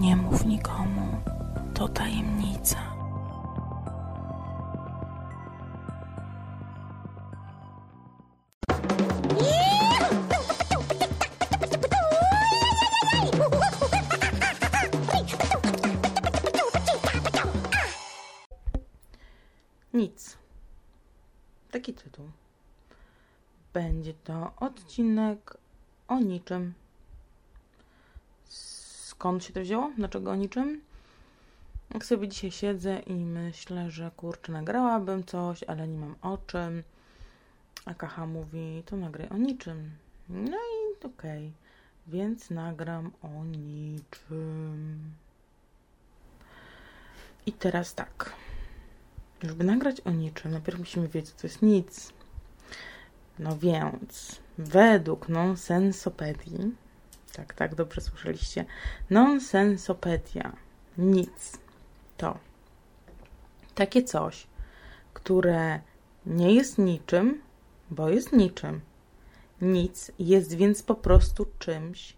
Nie mów nikomu, to tajemnica. Nic. Taki tytuł. Będzie to odcinek o niczym. Skąd się to wzięło? Dlaczego o niczym? Jak sobie dzisiaj siedzę i myślę, że kurczę, nagrałabym coś, ale nie mam o czym. A Kacha mówi, to nagraj o niczym. No i okej, okay. więc nagram o niczym. I teraz tak. Żeby nagrać o niczym, najpierw musimy wiedzieć, co to jest nic. No więc, według nonsensopedii, tak, tak, dobrze słyszeliście, nonsensopedia, nic, to takie coś, które nie jest niczym, bo jest niczym. Nic jest więc po prostu czymś,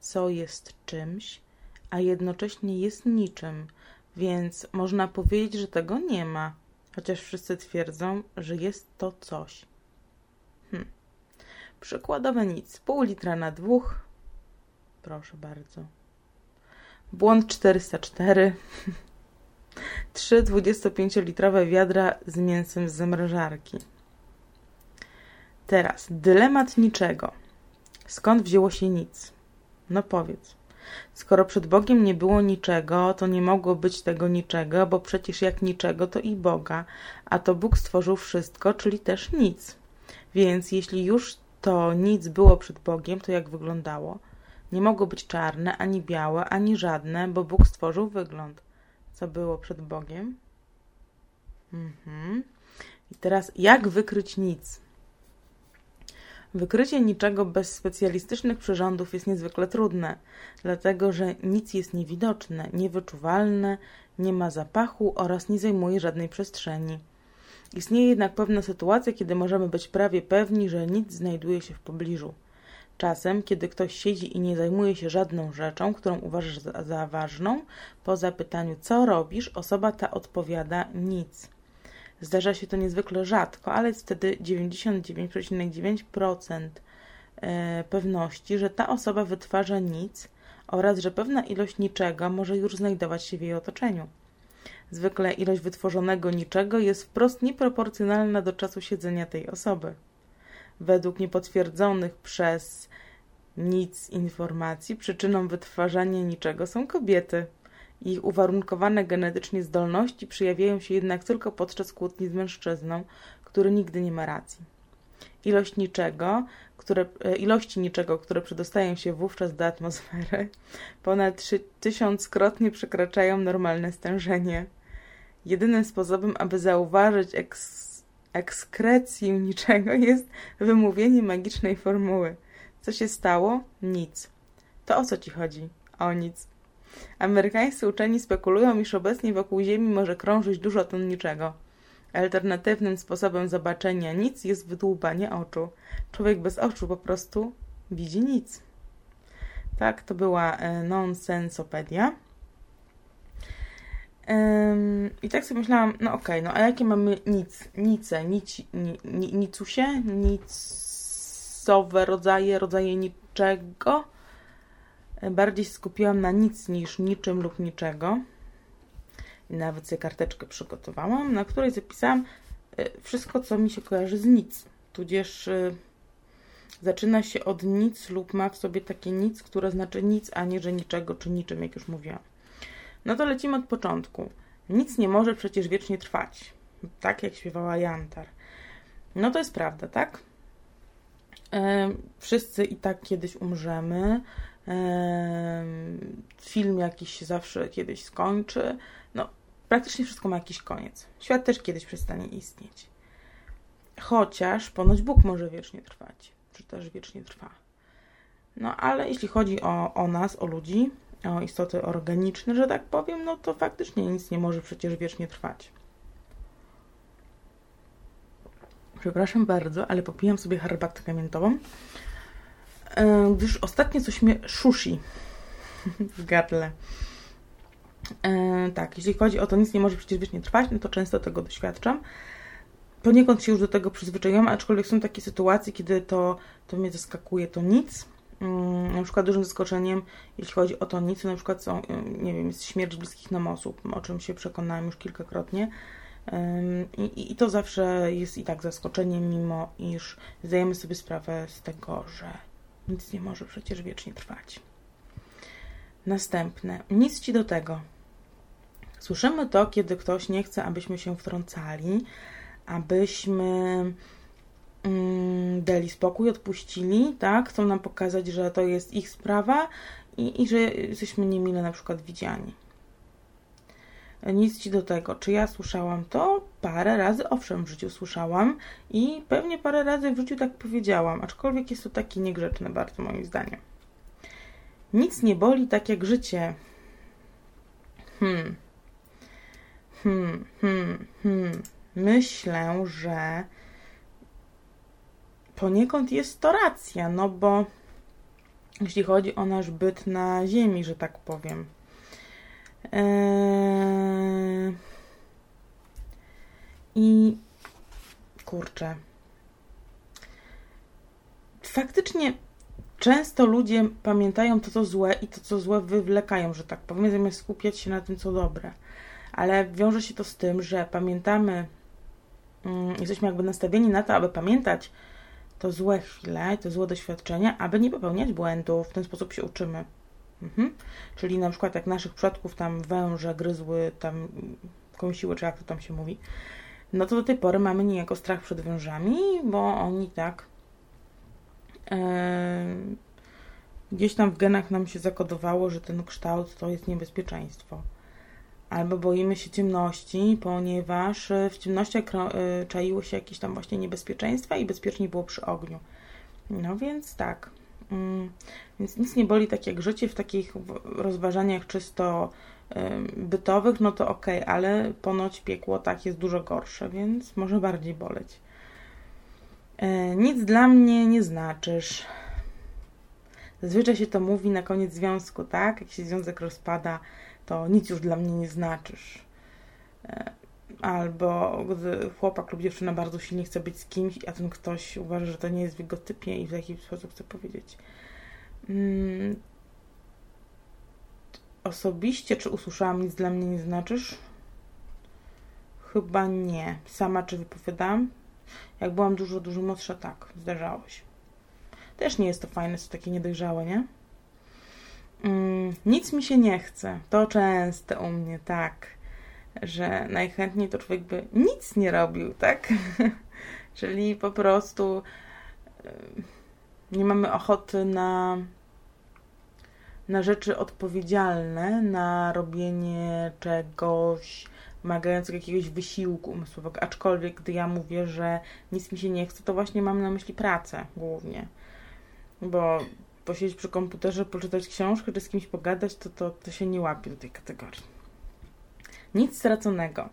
co jest czymś, a jednocześnie jest niczym, więc można powiedzieć, że tego nie ma, chociaż wszyscy twierdzą, że jest to coś. Hm. Przykładowe nic. Pół litra na dwóch. Proszę bardzo. Błąd 404. Trzy 25-litrowe wiadra z mięsem z zamrażarki. Teraz dylemat niczego. Skąd wzięło się nic? No powiedz. Skoro przed Bogiem nie było niczego, to nie mogło być tego niczego, bo przecież jak niczego, to i Boga, a to Bóg stworzył wszystko, czyli też nic. Więc jeśli już to nic było przed Bogiem, to jak wyglądało? Nie mogło być czarne, ani białe, ani żadne, bo Bóg stworzył wygląd. Co było przed Bogiem? Mhm. I teraz, jak wykryć nic? Wykrycie niczego bez specjalistycznych przyrządów jest niezwykle trudne, dlatego że nic jest niewidoczne, niewyczuwalne, nie ma zapachu oraz nie zajmuje żadnej przestrzeni. Istnieje jednak pewna sytuacja, kiedy możemy być prawie pewni, że nic znajduje się w pobliżu. Czasem, kiedy ktoś siedzi i nie zajmuje się żadną rzeczą, którą uważasz za, za ważną, po zapytaniu co robisz, osoba ta odpowiada nic. Zdarza się to niezwykle rzadko, ale jest wtedy 99,9% e, pewności, że ta osoba wytwarza nic oraz że pewna ilość niczego może już znajdować się w jej otoczeniu. Zwykle ilość wytworzonego niczego jest wprost nieproporcjonalna do czasu siedzenia tej osoby. Według niepotwierdzonych przez nic informacji przyczyną wytwarzania niczego są kobiety. Ich uwarunkowane genetycznie zdolności przejawiają się jednak tylko podczas kłótni z mężczyzną, który nigdy nie ma racji. Ilość niczego, które, e, ilości niczego, które przedostają się wówczas do atmosfery, ponad tysiąckrotnie przekraczają normalne stężenie. Jedynym sposobem, aby zauważyć eks, ekskrecję niczego jest wymówienie magicznej formuły. Co się stało? Nic. To o co ci chodzi? O nic. Amerykańscy uczeni spekulują, iż obecnie wokół Ziemi może krążyć dużo ton niczego. Alternatywnym sposobem zobaczenia nic jest wydłubanie oczu. Człowiek bez oczu po prostu widzi nic. Tak, to była e, nonsensopedia. I tak sobie myślałam, no okej, okay, no a jakie mamy nic, nice, nici, ni, ni, nicusie, nicowe rodzaje, rodzaje niczego? Bardziej się skupiłam na nic niż niczym lub niczego. I nawet sobie karteczkę przygotowałam, na której zapisałam e, wszystko, co mi się kojarzy z nic. Tudzież e, zaczyna się od nic lub ma w sobie takie nic, które znaczy nic, a nie, że niczego czy niczym, jak już mówiłam. No to lecimy od początku. Nic nie może przecież wiecznie trwać. Tak jak śpiewała Jantar. No to jest prawda, tak? E, wszyscy i tak kiedyś umrzemy film jakiś się zawsze kiedyś skończy. No, praktycznie wszystko ma jakiś koniec. Świat też kiedyś przestanie istnieć. Chociaż ponoć Bóg może wiecznie trwać, czy też wiecznie trwa. No, ale jeśli chodzi o, o nas, o ludzi, o istoty organiczne, że tak powiem, no to faktycznie nic nie może przecież wiecznie trwać. Przepraszam bardzo, ale popijam sobie herbatkę miętową. E, gdyż ostatnio coś mnie szusi w gardle. tak, jeśli chodzi o to, nic nie może przecież wiecznie trwać, no to często tego doświadczam. Poniekąd się już do tego przyzwyczaiłam, aczkolwiek są takie sytuacje, kiedy to, to mnie zaskakuje, to nic. Na przykład dużym zaskoczeniem, jeśli chodzi o to nic, to na przykład są, nie wiem, jest śmierć bliskich nam osób, o czym się przekonałam już kilkakrotnie. I, I to zawsze jest i tak zaskoczeniem, mimo iż zdajemy sobie sprawę z tego, że nic nie może przecież wiecznie trwać. Następne. Nic ci do tego. Słyszymy to, kiedy ktoś nie chce, abyśmy się wtrącali, abyśmy mm, dali spokój, odpuścili, tak? Chcą nam pokazać, że to jest ich sprawa i, i że jesteśmy niemile na przykład widziani. Nic ci do tego. Czy ja słyszałam to? Parę razy, owszem, w życiu słyszałam i pewnie parę razy w życiu tak powiedziałam, aczkolwiek jest to takie niegrzeczne bardzo moim zdaniem. Nic nie boli tak jak życie. Hmm. Hmm, hmm, hmm. Myślę, że poniekąd jest to racja, no bo jeśli chodzi o nasz byt na ziemi, że tak powiem. Eee... I kurczę. Faktycznie często ludzie pamiętają to, co złe i to, co złe wywlekają, że tak powiem, zamiast skupiać się na tym, co dobre. Ale wiąże się to z tym, że pamiętamy, mm, jesteśmy jakby nastawieni na to, aby pamiętać to złe chwile, te złe doświadczenia, aby nie popełniać błędów. W ten sposób się uczymy. Mhm. Czyli na przykład jak naszych przodków tam węże gryzły, tam kąsiły, czy jak to tam się mówi, no to do tej pory mamy niejako strach przed wężami, bo oni tak gdzieś tam w genach nam się zakodowało, że ten kształt to jest niebezpieczeństwo. Albo boimy się ciemności, ponieważ w ciemnościach e, czaiły się jakieś tam właśnie niebezpieczeństwa i bezpiecznie było przy ogniu. No więc tak. Mm, więc nic nie boli tak jak życie w takich rozważaniach czysto bytowych, no to ok, ale ponoć piekło tak jest dużo gorsze, więc może bardziej boleć. E, nic dla mnie nie znaczysz. Zazwyczaj się to mówi na koniec związku, tak? Jak się związek rozpada, to nic już dla mnie nie znaczysz. E, albo gdy chłopak lub dziewczyna bardzo silnie chce być z kimś, a ten ktoś uważa, że to nie jest w jego typie i w jaki sposób chce powiedzieć. Hmm. Osobiście, czy usłyszałam nic dla mnie nie znaczysz? Chyba nie. Sama czy wypowiadam? Jak byłam dużo, dużo młodsza, tak, zdarzało się. Też nie jest to fajne, co takie niedojrzałe, nie? Mm, nic mi się nie chce. To często u mnie tak, że najchętniej to człowiek by nic nie robił, tak? Czyli po prostu nie mamy ochoty na, na rzeczy odpowiedzialne, na robienie czegoś wymagających jakiegoś wysiłku umysłowego. Aczkolwiek, gdy ja mówię, że nic mi się nie chce, to właśnie mam na myśli pracę głównie. Bo posiedzieć przy komputerze, poczytać książkę czy z kimś pogadać, to, to, to się nie łapie do tej kategorii. Nic straconego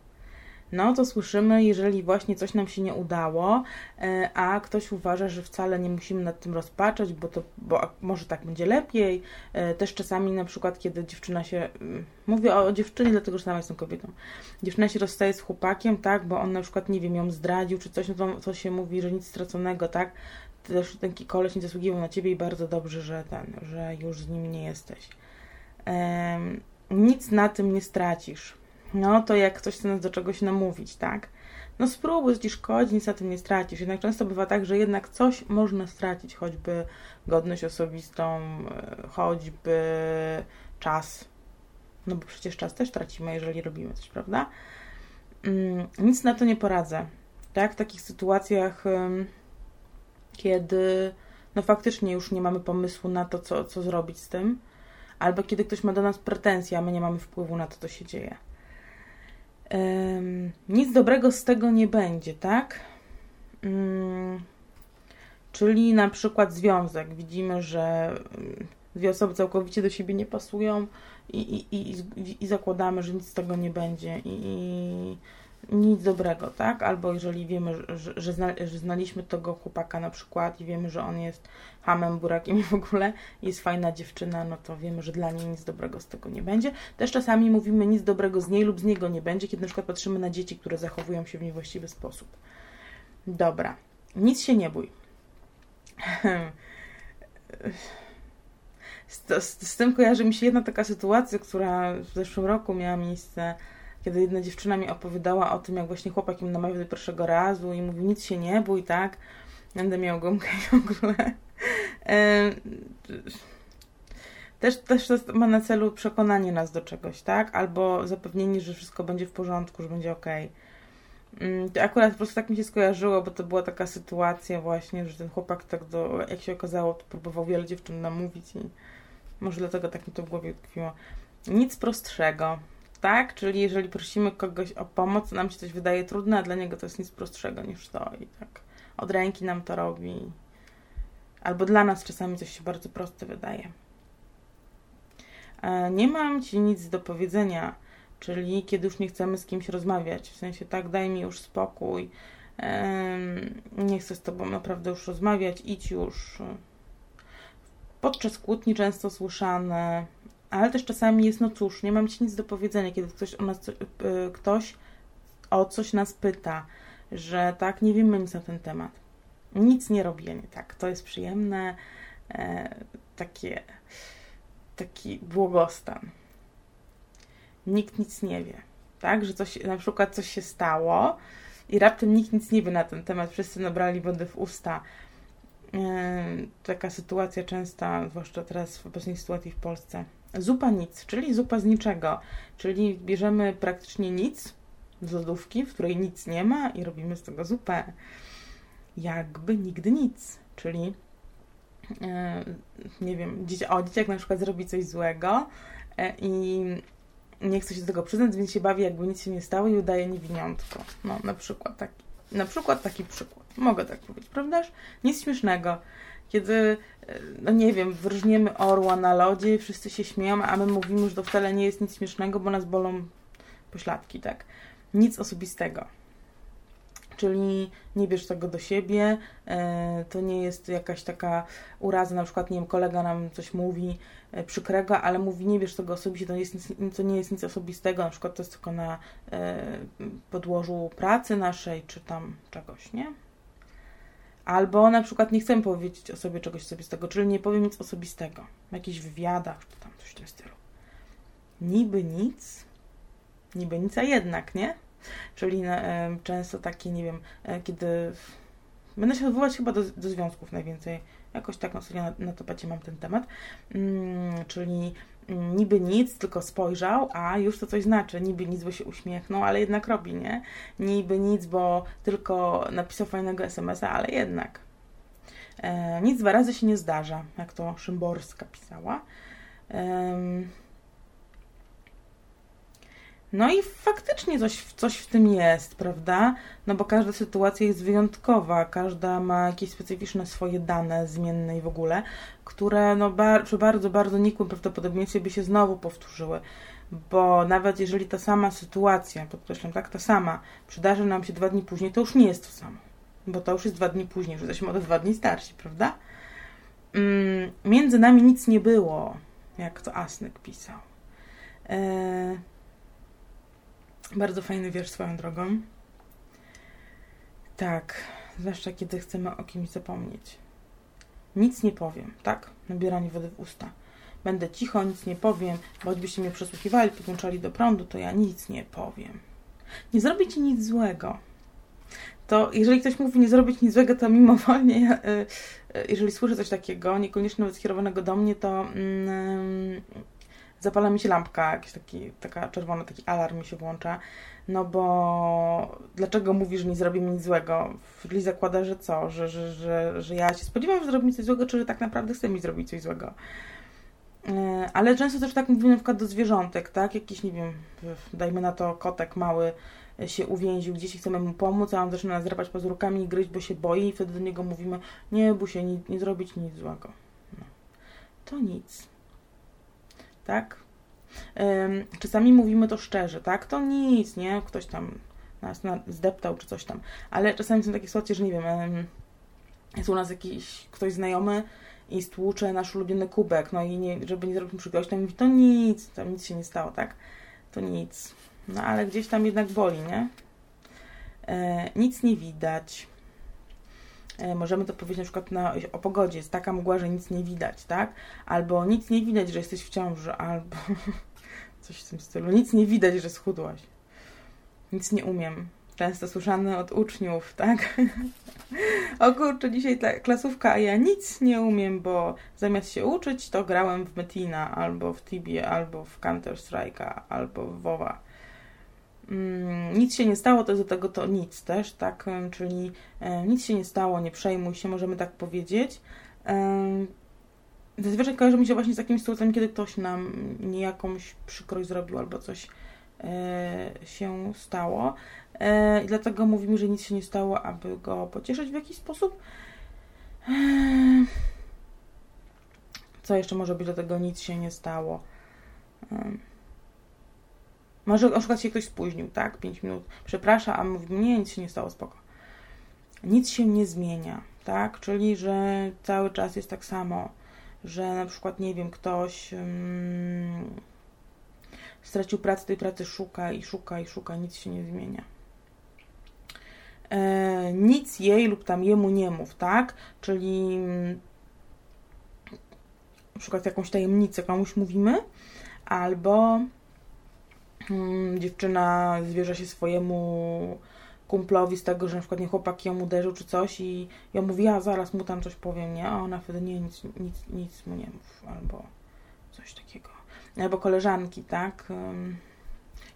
no to słyszymy, jeżeli właśnie coś nam się nie udało, e, a ktoś uważa, że wcale nie musimy nad tym rozpaczać, bo to bo może tak będzie lepiej. E, też czasami na przykład, kiedy dziewczyna się, mm, mówię o dziewczynie, dlatego że sama jestem kobietą, dziewczyna się rozstaje z chłopakiem, tak, bo on na przykład, nie wiem, ją zdradził, czy coś, no to, to się mówi, że nic straconego, tak, też ten koleś nie zasługiwał na ciebie i bardzo dobrze, że ten, że już z nim nie jesteś. nic na tym nie stracisz no to jak ktoś chce nas do czegoś namówić, tak? No spróbuj, ci szkodzi, nic na tym nie stracisz. Jednak często bywa tak, że jednak coś można stracić, choćby godność osobistą, e, choćby czas. No bo przecież czas też tracimy, jeżeli robimy coś, prawda? Mm, nic na to nie poradzę. Tak? W takich sytuacjach, kiedy no faktycznie już nie mamy pomysłu na to, co, co zrobić z tym, albo kiedy ktoś ma do nas pretensje, a my nie mamy wpływu na to, co się dzieje nic dobrego z tego nie będzie, tak? Mm, czyli na przykład związek. Widzimy, że mm, dwie osoby całkowicie do siebie nie pasują i, i, i, i zakładamy, że nic z tego nie będzie. I, nic dobrego, tak? Albo jeżeli wiemy, że, że, zna, że znaliśmy tego chłopaka na przykład i wiemy, że on jest hamem, burakiem i w ogóle jest fajna dziewczyna, no to wiemy, że dla niej nic dobrego z tego nie będzie. Też czasami mówimy nic dobrego z niej lub z niego nie będzie, kiedy na przykład patrzymy na dzieci, które zachowują się w niewłaściwy sposób. Dobra, nic się nie bój. Z, z, z tym kojarzy mi się jedna taka sytuacja, która w zeszłym roku miała miejsce kiedy jedna dziewczyna mi opowiadała o tym, jak właśnie chłopak im namawiał do pierwszego razu i mówił, nic się nie bój, tak? Będę miał gumkę w ogóle. Też, też to ma na celu przekonanie nas do czegoś, tak? Albo zapewnienie, że wszystko będzie w porządku, że będzie ok. Mm, to akurat po prostu tak mi się skojarzyło, bo to była taka sytuacja właśnie, że ten chłopak tak do, jak się okazało, to próbował wiele dziewczyn namówić i może dlatego tak mi to w głowie tkwiło. Nic prostszego tak? Czyli jeżeli prosimy kogoś o pomoc, to nam się coś wydaje trudne, a dla niego to jest nic prostszego niż to i tak od ręki nam to robi. Albo dla nas czasami coś się bardzo proste wydaje. E, nie mam Ci nic do powiedzenia, czyli kiedy już nie chcemy z kimś rozmawiać, w sensie tak, daj mi już spokój, nie chcę z Tobą naprawdę już rozmawiać, idź już. Podczas kłótni często słyszane ale też czasami jest, no cóż, nie mam ci nic do powiedzenia, kiedy ktoś o nas, yy, ktoś o coś nas pyta, że tak, nie wiemy nic na ten temat. Nic nie robię nie tak. To jest przyjemne, e, takie, taki błogostan. Nikt nic nie wie, tak? Że coś, na przykład coś się stało i raptem nikt nic nie wie na ten temat, wszyscy nabrali wody w usta. E, taka sytuacja częsta, zwłaszcza teraz w obecnej sytuacji w Polsce Zupa nic, czyli zupa z niczego, czyli bierzemy praktycznie nic z lodówki, w której nic nie ma i robimy z tego zupę. Jakby nigdy nic, czyli e, nie wiem, o, dzieciak na przykład zrobi coś złego e, i nie chce się do tego przyznać, więc się bawi, jakby nic się nie stało i udaje niewiniątko. No, na przykład taki, na przykład taki przykład. Mogę tak powiedzieć, prawdaż? Nic śmiesznego kiedy, e, no nie wiem, wróżniemy orła na lodzie, wszyscy się śmieją, a my mówimy, że to wcale nie jest nic śmiesznego, bo nas bolą pośladki, tak? Nic osobistego. Czyli nie bierz tego do siebie, e, to nie jest jakaś taka uraza, na przykład, nie wiem, kolega nam coś mówi e, przykrego, ale mówi, nie bierz tego osobiście, to, jest to nie jest nic osobistego, na przykład to jest tylko na podłożu pracy naszej, czy tam czegoś, nie? Albo na przykład nie chcę powiedzieć o sobie czegoś osobistego, czyli nie powiem nic osobistego w jakichś wywiadach, czy tam coś w tym stylu. Niby nic, niby nic, a jednak, nie? Czyli e, często takie, nie wiem, e, kiedy będę się odwołać chyba do, do związków najwięcej, jakoś tak na, na, na topacie mam ten temat, mm, czyli niby nic, tylko spojrzał, a już to coś znaczy. Niby nic, bo się uśmiechnął, ale jednak robi, nie? Niby nic, bo tylko napisał fajnego SMS-a, ale jednak. E, nic dwa razy się nie zdarza, jak to Szymborska pisała. E, no i faktycznie coś, coś w tym jest, prawda? No bo każda sytuacja jest wyjątkowa, każda ma jakieś specyficzne swoje dane zmienne i w ogóle, które no bar przy bardzo, bardzo nikłym prawdopodobieństwie by się znowu powtórzyły. Bo nawet jeżeli ta sama sytuacja, podkreślam, tak, ta sama, przydarzy nam się dwa dni później, to już nie jest to samo. Bo to już jest dwa dni później, już jesteśmy o dwa dni starsi, prawda? Mm, między nami nic nie było, jak to Asnyk pisał. Eee, bardzo fajny wiersz swoją drogą. Tak, zwłaszcza kiedy chcemy o kimś zapomnieć. Nic nie powiem, tak? Nabieranie wody w usta. Będę cicho, nic nie powiem, bo choćbyście mnie przesłuchiwali, podłączali do prądu, to ja nic nie powiem. Nie zrobię ci nic złego. To jeżeli ktoś mówi nie zrobić nic złego, to mimowolnie, ja, y, y, jeżeli słyszę coś takiego, niekoniecznie nawet skierowanego do mnie, to mm, zapala mi się lampka, jakiś taki, taka czerwona, taki alarm mi się włącza, no bo dlaczego mówisz, że nie zrobi mi nic złego? Czyli zakłada, że co? Że, że, że, że ja się spodziewam, że zrobi mi coś złego, czy że tak naprawdę chce mi zrobić coś złego? E, ale często też tak mówimy na przykład do zwierzątek, tak? Jakiś, nie wiem, dajmy na to kotek mały się uwięził gdzieś i chcemy mu pomóc, a on zaczyna nas drapać pazurkami i gryźć, bo się boi i wtedy do niego mówimy, nie bój się, nie, nie zrobić nic złego. No. To nic tak? Czasami mówimy to szczerze, tak? To nic, nie? Ktoś tam nas na, zdeptał czy coś tam. Ale czasami są takie sytuacje, że nie wiem, jest u nas jakiś ktoś znajomy i stłucze nasz ulubiony kubek, no i nie, żeby nie zrobić przykrości, to mówi, to nic, tam nic się nie stało, tak? To nic. No ale gdzieś tam jednak boli, nie? E, nic nie widać. E, możemy to powiedzieć na przykład na, o pogodzie. Jest taka mgła, że nic nie widać, tak? Albo nic nie widać, że jesteś w ciąży, albo coś w tym stylu. Nic nie widać, że schudłaś. Nic nie umiem. Często słyszane od uczniów, tak? o kurczę, dzisiaj ta klasówka, a ja nic nie umiem, bo zamiast się uczyć, to grałem w Metina, albo w Tibie, albo w Counter Strike'a, albo w WoWa. Mm, nic się nie stało, to jest do tego to nic też, tak? Czyli e, nic się nie stało, nie przejmuj się, możemy tak powiedzieć. E, zazwyczaj kojarzy mi się właśnie z takimi sytuacjami, kiedy ktoś nam nie jakąś przykrość zrobił albo coś e, się stało. I dlatego mówimy, że nic się nie stało, aby go pocieszyć w jakiś sposób. Co jeszcze może być do tego nic się nie stało? Może na przykład się ktoś spóźnił, tak? 5 minut. Przepraszam, a mówi, nie, nic się nie stało, spoko. Nic się nie zmienia, tak? Czyli, że cały czas jest tak samo, że na przykład, nie wiem, ktoś um, stracił pracę, tej pracy szuka i szuka i szuka, nic się nie zmienia. E, nic jej lub tam jemu nie mów, tak? Czyli na przykład jakąś tajemnicę komuś mówimy, albo dziewczyna zwierza się swojemu kumplowi z tego, że na przykład nie chłopak ją uderzył czy coś i ja mówi, ja zaraz mu tam coś powiem, nie? A ona wtedy nie, nic, nic, nic mu nie mów, albo coś takiego. Albo koleżanki, tak?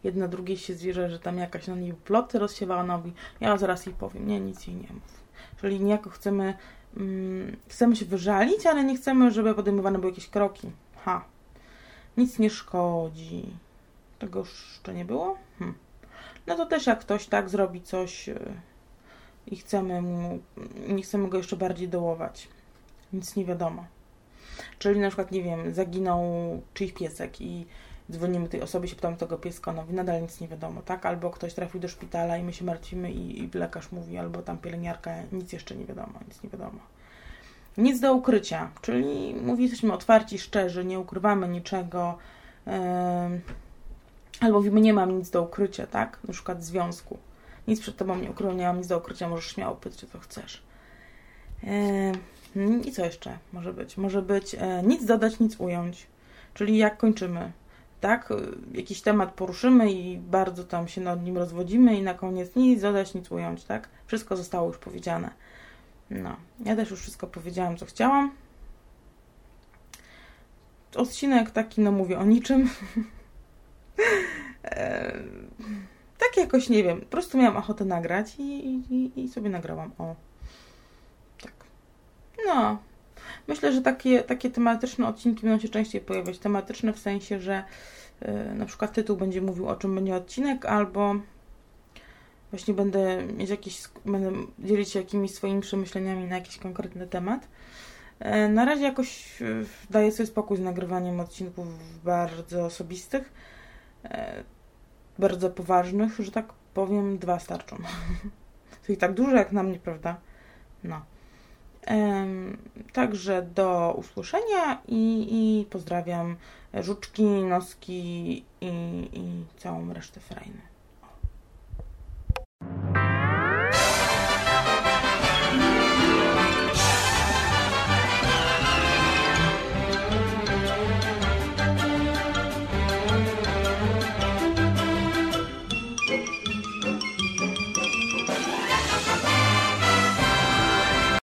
Jedna drugiej się zwierzę, że tam jakaś na niej ploty rozsiewała, ona mówi, ja zaraz jej powiem, nie, nic jej nie mów. Czyli niejako chcemy, mm, chcemy się wyżalić, ale nie chcemy, żeby podejmowane były jakieś kroki. Ha. Nic nie szkodzi tego jeszcze nie było? Hm. No to też jak ktoś tak zrobi coś yy, i chcemy mu, nie chcemy go jeszcze bardziej dołować. Nic nie wiadomo. Czyli na przykład, nie wiem, zaginął czyjś piesek i dzwonimy tej osobie, się pytamy tego pieska, no nadal nic nie wiadomo, tak? Albo ktoś trafił do szpitala i my się martwimy i, i lekarz mówi, albo tam pielęgniarka, nic jeszcze nie wiadomo, nic nie wiadomo. Nic do ukrycia, czyli mówi, jesteśmy otwarci, szczerzy, nie ukrywamy niczego, yy, Albo mówimy, nie mam nic do ukrycia, tak? Na przykład związku. Nic przed tobą nie ukrywam, nie mam nic do ukrycia, możesz śmiało pytać, co chcesz. Eee, I co jeszcze może być? Może być e, nic dodać, nic ująć. Czyli jak kończymy, tak? Jakiś temat poruszymy i bardzo tam się nad nim rozwodzimy i na koniec nic dodać, nic ująć, tak? Wszystko zostało już powiedziane. No, ja też już wszystko powiedziałam, co chciałam. Odcinek taki, no mówię o niczym. tak jakoś, nie wiem, po prostu miałam ochotę nagrać i, i, i sobie nagrałam. O, tak. No, myślę, że takie, takie tematyczne odcinki będą się częściej pojawiać. Tematyczne w sensie, że yy, na przykład tytuł będzie mówił, o czym będzie odcinek, albo właśnie będę mieć jakiś, będę dzielić się jakimiś swoimi przemyśleniami na jakiś konkretny temat. E, na razie jakoś e, daję sobie spokój z nagrywaniem odcinków bardzo osobistych E, bardzo poważnych, że tak powiem, dwa starczą. Czyli tak duże jak na mnie, prawda? No. Także do usłyszenia i, i pozdrawiam żuczki, noski i, i całą resztę frajny.